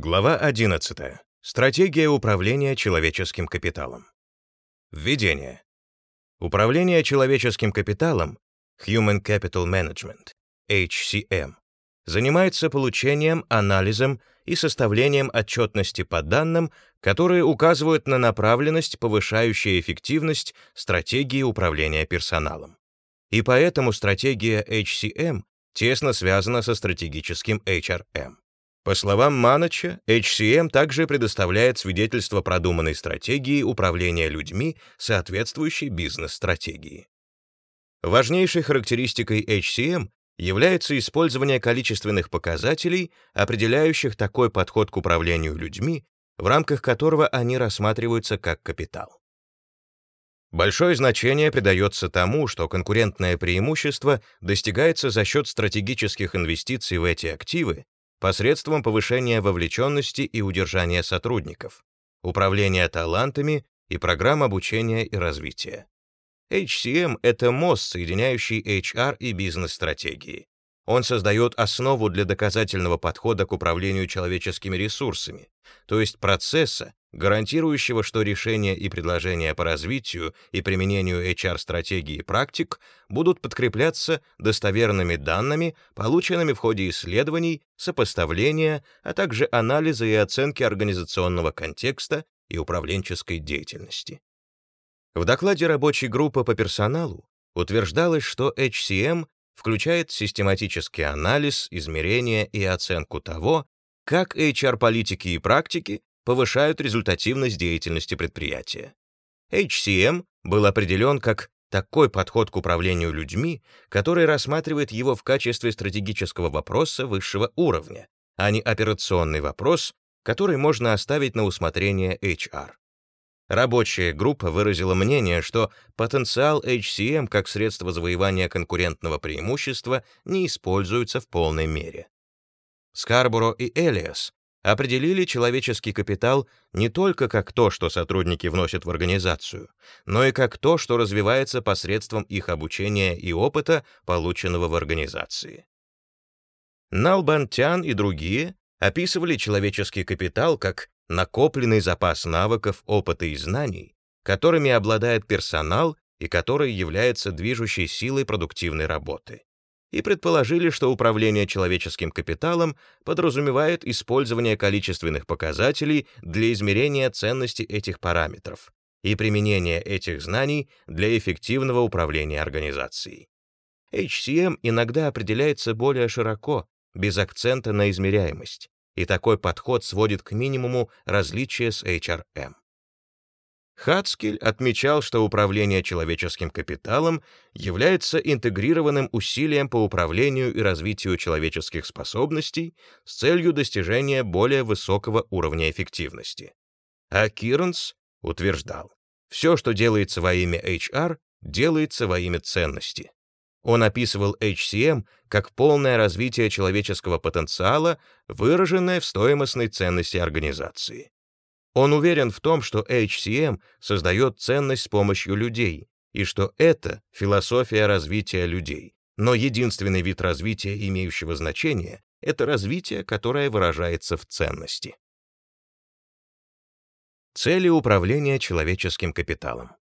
Глава 11. Стратегия управления человеческим капиталом. Введение. Управление человеческим капиталом Human Capital Management, HCM, занимается получением, анализом и составлением отчетности по данным, которые указывают на направленность, повышающую эффективность стратегии управления персоналом. И поэтому стратегия HCM тесно связана со стратегическим HRM. По словам Манача, HCM также предоставляет свидетельство продуманной стратегии управления людьми, соответствующей бизнес-стратегии. Важнейшей характеристикой HCM является использование количественных показателей, определяющих такой подход к управлению людьми, в рамках которого они рассматриваются как капитал. Большое значение придается тому, что конкурентное преимущество достигается за счет стратегических инвестиций в эти активы посредством повышения вовлеченности и удержания сотрудников, управления талантами и программ обучения и развития. HCM — это мост, соединяющий HR и бизнес-стратегии. Он создает основу для доказательного подхода к управлению человеческими ресурсами, то есть процесса, гарантирующего, что решения и предложения по развитию и применению HR-стратегий и практик будут подкрепляться достоверными данными, полученными в ходе исследований, сопоставления, а также анализа и оценки организационного контекста и управленческой деятельности. В докладе рабочей группы по персоналу утверждалось, что HCM включает систематический анализ, измерение и оценку того, как HR-политики и практики повышают результативность деятельности предприятия. HCM был определен как такой подход к управлению людьми, который рассматривает его в качестве стратегического вопроса высшего уровня, а не операционный вопрос, который можно оставить на усмотрение HR. Рабочая группа выразила мнение, что потенциал HCM как средство завоевания конкурентного преимущества не используется в полной мере. Скарборо и Элиас определили человеческий капитал не только как то, что сотрудники вносят в организацию, но и как то, что развивается посредством их обучения и опыта, полученного в организации. Налбантян и другие описывали человеческий капитал как накопленный запас навыков, опыта и знаний, которыми обладает персонал и который является движущей силой продуктивной работы. И предположили, что управление человеческим капиталом подразумевает использование количественных показателей для измерения ценности этих параметров и применение этих знаний для эффективного управления организацией. HCM иногда определяется более широко, без акцента на измеряемость и такой подход сводит к минимуму различия с HRM. Хацкель отмечал, что управление человеческим капиталом является интегрированным усилием по управлению и развитию человеческих способностей с целью достижения более высокого уровня эффективности. А Кирнс утверждал, все, что делается во имя HR, делается во имя ценности. Он описывал HCM как полное развитие человеческого потенциала, выраженное в стоимостной ценности организации. Он уверен в том, что HCM создает ценность с помощью людей, и что это философия развития людей. Но единственный вид развития, имеющего значение, это развитие, которое выражается в ценности. Цели управления человеческим капиталом.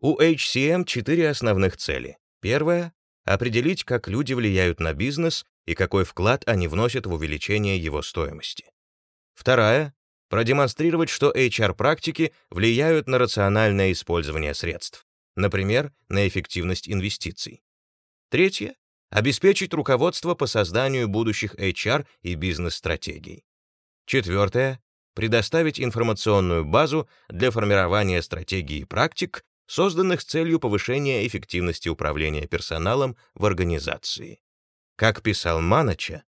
У HCM четыре основных цели. Первая определить, как люди влияют на бизнес и какой вклад они вносят в увеличение его стоимости. Вторая — продемонстрировать, что HR-практики влияют на рациональное использование средств, например, на эффективность инвестиций. Третье — обеспечить руководство по созданию будущих HR и бизнес-стратегий. Четвертое — предоставить информационную базу для формирования стратегий и практик, созданных с целью повышения эффективности управления персоналом в организации. Как писал Манача,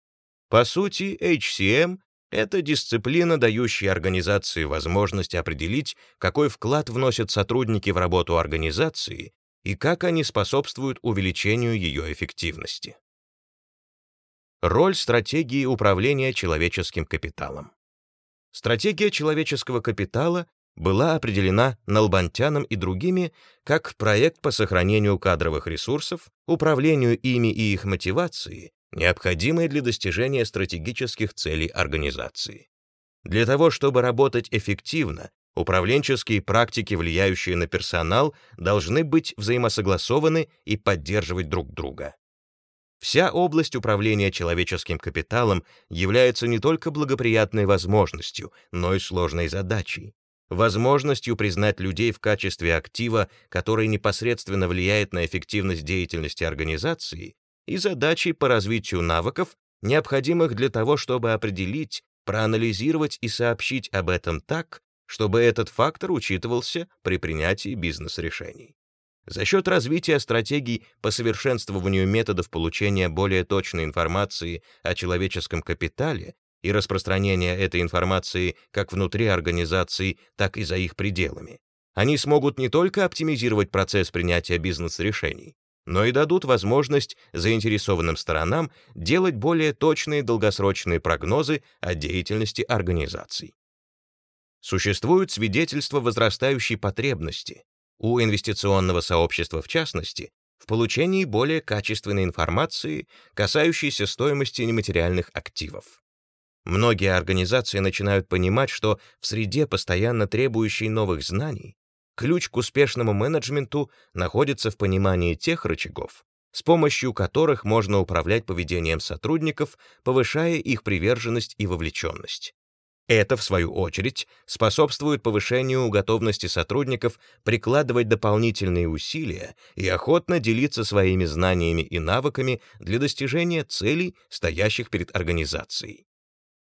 по сути, HCM — это дисциплина, дающая организации возможность определить, какой вклад вносят сотрудники в работу организации и как они способствуют увеличению ее эффективности. Роль стратегии управления человеческим капиталом. Стратегия человеческого капитала была определена Налбантяном и другими как проект по сохранению кадровых ресурсов, управлению ими и их мотивации, необходимый для достижения стратегических целей организации. Для того, чтобы работать эффективно, управленческие практики, влияющие на персонал, должны быть взаимосогласованы и поддерживать друг друга. Вся область управления человеческим капиталом является не только благоприятной возможностью, но и сложной задачей. Возможностью признать людей в качестве актива, который непосредственно влияет на эффективность деятельности организации, и задачей по развитию навыков, необходимых для того, чтобы определить, проанализировать и сообщить об этом так, чтобы этот фактор учитывался при принятии бизнес-решений. За счет развития стратегий по совершенствованию методов получения более точной информации о человеческом капитале и распространения этой информации как внутри организаций, так и за их пределами, они смогут не только оптимизировать процесс принятия бизнес-решений, но и дадут возможность заинтересованным сторонам делать более точные долгосрочные прогнозы о деятельности организаций. Существуют свидетельства возрастающей потребности, у инвестиционного сообщества в частности, в получении более качественной информации, касающейся стоимости нематериальных активов. Многие организации начинают понимать, что в среде, постоянно требующей новых знаний, Ключ к успешному менеджменту находится в понимании тех рычагов, с помощью которых можно управлять поведением сотрудников, повышая их приверженность и вовлеченность. Это, в свою очередь, способствует повышению готовности сотрудников прикладывать дополнительные усилия и охотно делиться своими знаниями и навыками для достижения целей, стоящих перед организацией.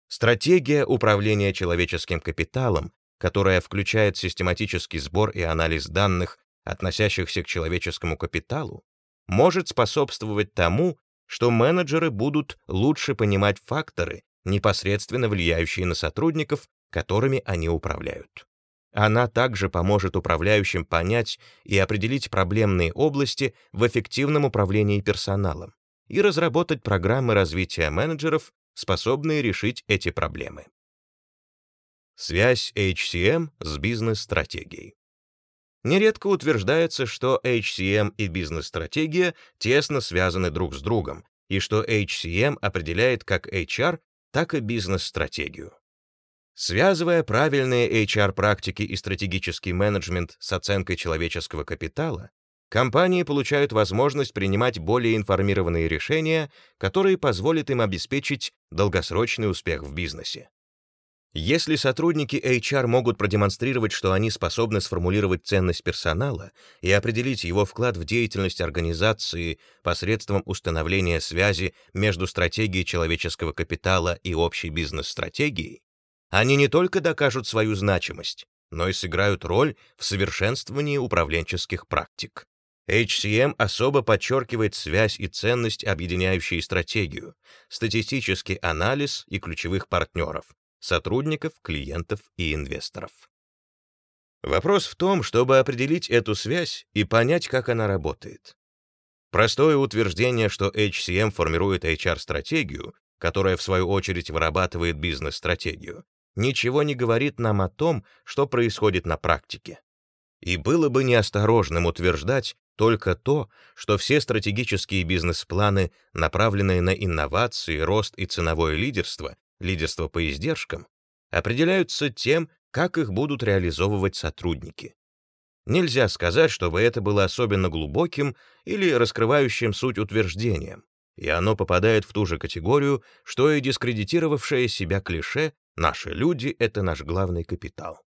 Стратегия управления человеческим капиталом которая включает систематический сбор и анализ данных, относящихся к человеческому капиталу, может способствовать тому, что менеджеры будут лучше понимать факторы, непосредственно влияющие на сотрудников, которыми они управляют. Она также поможет управляющим понять и определить проблемные области в эффективном управлении персоналом и разработать программы развития менеджеров, способные решить эти проблемы. Связь HCM с бизнес-стратегией. Нередко утверждается, что HCM и бизнес-стратегия тесно связаны друг с другом, и что HCM определяет как HR, так и бизнес-стратегию. Связывая правильные HR-практики и стратегический менеджмент с оценкой человеческого капитала, компании получают возможность принимать более информированные решения, которые позволят им обеспечить долгосрочный успех в бизнесе. Если сотрудники HR могут продемонстрировать, что они способны сформулировать ценность персонала и определить его вклад в деятельность организации посредством установления связи между стратегией человеческого капитала и общей бизнес-стратегией, они не только докажут свою значимость, но и сыграют роль в совершенствовании управленческих практик. HCM особо подчеркивает связь и ценность, объединяющие стратегию, статистический анализ и ключевых партнеров, сотрудников, клиентов и инвесторов. Вопрос в том, чтобы определить эту связь и понять, как она работает. Простое утверждение, что HCM формирует HR-стратегию, которая в свою очередь вырабатывает бизнес-стратегию, ничего не говорит нам о том, что происходит на практике. И было бы неосторожным утверждать только то, что все стратегические бизнес-планы, направленные на инновации, рост и ценовое лидерство, лидерство по издержкам, определяются тем, как их будут реализовывать сотрудники. Нельзя сказать, чтобы это было особенно глубоким или раскрывающим суть утверждением, и оно попадает в ту же категорию, что и дискредитировавшее себя клише «наши люди — это наш главный капитал».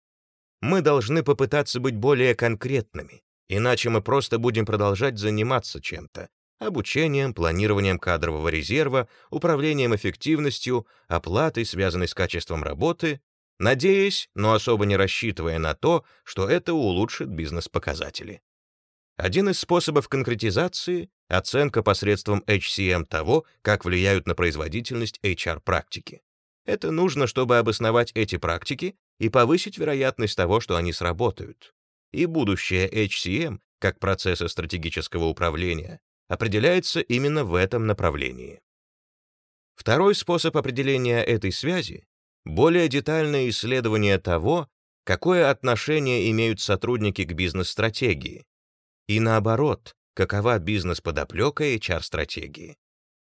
Мы должны попытаться быть более конкретными, иначе мы просто будем продолжать заниматься чем-то, обучением, планированием кадрового резерва, управлением эффективностью, оплатой, связанной с качеством работы, надеясь, но особо не рассчитывая на то, что это улучшит бизнес-показатели. Один из способов конкретизации — оценка посредством HCM того, как влияют на производительность HR-практики. Это нужно, чтобы обосновать эти практики и повысить вероятность того, что они сработают. И будущее HCM, как процесса стратегического управления, определяется именно в этом направлении. Второй способ определения этой связи — более детальное исследование того, какое отношение имеют сотрудники к бизнес-стратегии, и наоборот, какова бизнес-подоплека HR-стратегии.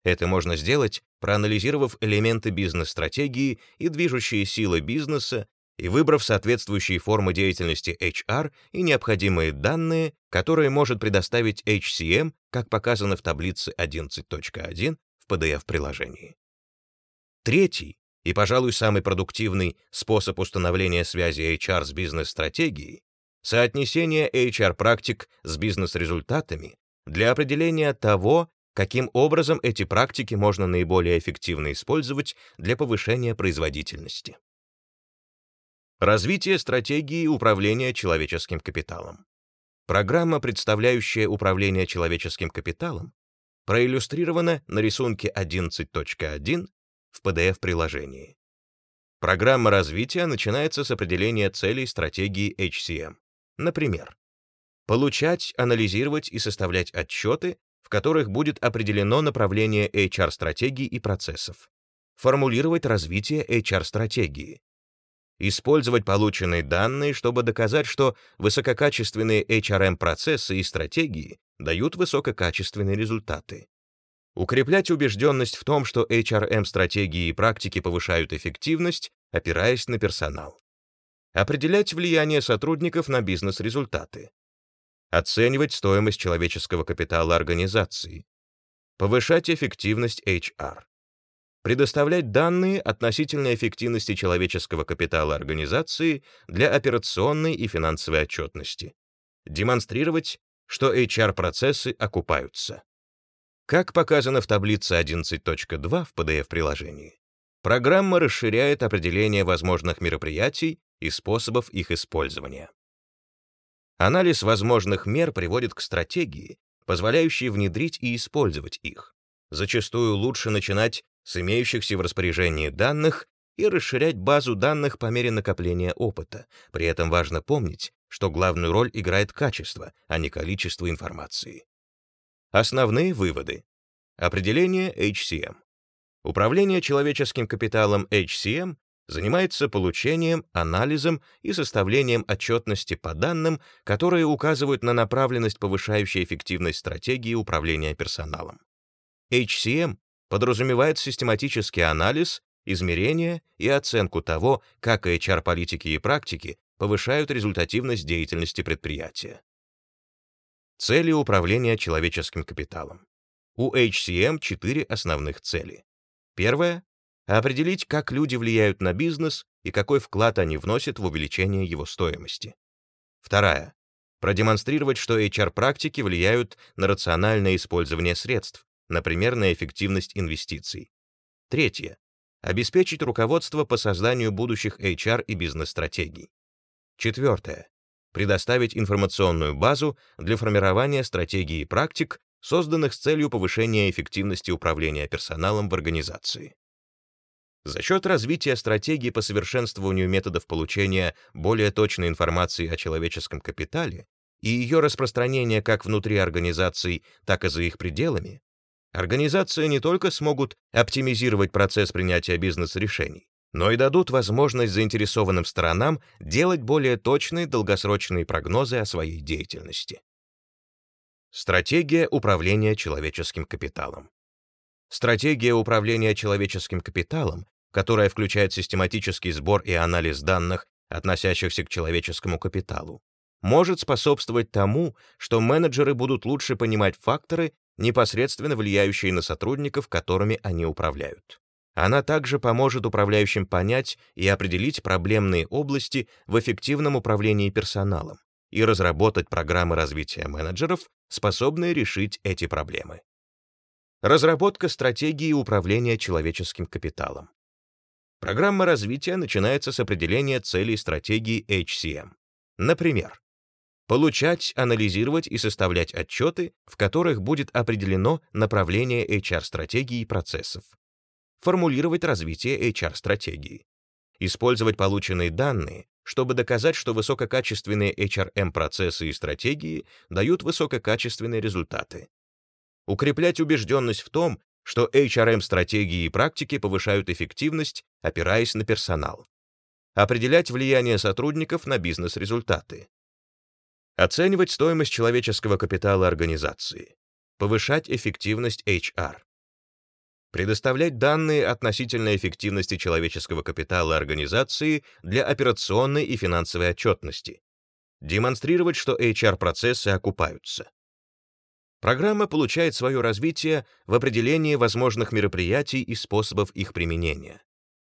Это можно сделать, проанализировав элементы бизнес-стратегии и движущие силы бизнеса и выбрав соответствующие формы деятельности HR и необходимые данные, которые может предоставить HCM, как показано в таблице 11.1 в PDF-приложении. Третий и, пожалуй, самый продуктивный способ установления связи HR с бизнес-стратегией — соотнесение HR-практик с бизнес-результатами для определения того, каким образом эти практики можно наиболее эффективно использовать для повышения производительности. Развитие стратегии управления человеческим капиталом. Программа, представляющая управление человеческим капиталом, проиллюстрирована на рисунке 11.1 в PDF-приложении. Программа развития начинается с определения целей стратегии HCM. Например, получать, анализировать и составлять отчеты, в которых будет определено направление HR-стратегий и процессов, формулировать развитие HR-стратегии, использовать полученные данные, чтобы доказать, что высококачественные HRM-процессы и стратегии дают высококачественные результаты. Укреплять убежденность в том, что HRM-стратегии и практики повышают эффективность, опираясь на персонал. Определять влияние сотрудников на бизнес-результаты. Оценивать стоимость человеческого капитала организации. Повышать эффективность HR предоставлять данные относительно эффективности человеческого капитала организации для операционной и финансовой отчетности, демонстрировать, что HR-процессы окупаются. Как показано в таблице 11.2 в PDF-приложении, программа расширяет определение возможных мероприятий и способов их использования. Анализ возможных мер приводит к стратегии, позволяющей внедрить и использовать их. Зачастую лучше начинать с имеющихся в распоряжении данных и расширять базу данных по мере накопления опыта. При этом важно помнить, что главную роль играет качество, а не количество информации. Основные выводы. Определение HCM. Управление человеческим капиталом HCM занимается получением, анализом и составлением отчетности по данным, которые указывают на направленность, повышающей эффективность стратегии управления персоналом. HCM подразумевает систематический анализ, измерение и оценку того, как HR-политики и практики повышают результативность деятельности предприятия. Цели управления человеческим капиталом. У HCM четыре основных цели. Первая — определить, как люди влияют на бизнес и какой вклад они вносят в увеличение его стоимости. Вторая — продемонстрировать, что HR-практики влияют на рациональное использование средств, например, на эффективность инвестиций. Третье. Обеспечить руководство по созданию будущих HR и бизнес-стратегий. Четвертое. Предоставить информационную базу для формирования стратегий и практик, созданных с целью повышения эффективности управления персоналом в организации. За счет развития стратегий по совершенствованию методов получения более точной информации о человеческом капитале и ее распространения как внутри организаций, так и за их пределами, Организации не только смогут оптимизировать процесс принятия бизнес-решений, но и дадут возможность заинтересованным сторонам делать более точные долгосрочные прогнозы о своей деятельности. Стратегия управления человеческим капиталом. Стратегия управления человеческим капиталом, которая включает систематический сбор и анализ данных, относящихся к человеческому капиталу, может способствовать тому, что менеджеры будут лучше понимать факторы, непосредственно влияющие на сотрудников, которыми они управляют. Она также поможет управляющим понять и определить проблемные области в эффективном управлении персоналом и разработать программы развития менеджеров, способные решить эти проблемы. Разработка стратегии управления человеческим капиталом. Программа развития начинается с определения целей стратегии HCM. Например, получать, анализировать и составлять отчеты, в которых будет определено направление HR-стратегии и процессов, формулировать развитие HR-стратегии, использовать полученные данные, чтобы доказать, что высококачественные HRM-процессы и стратегии дают высококачественные результаты, укреплять убежденность в том, что HRM-стратегии и практики повышают эффективность, опираясь на персонал, определять влияние сотрудников на бизнес-результаты, Оценивать стоимость человеческого капитала организации. Повышать эффективность HR. предоставлять данные относительно эффективности человеческого капитала организации для операционной и финансовой отчетности, демонстрировать, что HR-процессы окупаются. Программа получает свое развитие в определении возможных мероприятий и способов их применения.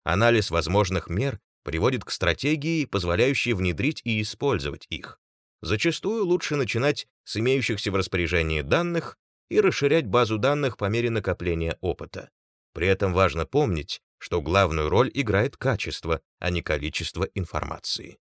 Анализ возможных мер приводит к стратегии, позволяющей внедрить и использовать их. Зачастую лучше начинать с имеющихся в распоряжении данных и расширять базу данных по мере накопления опыта. При этом важно помнить, что главную роль играет качество, а не количество информации.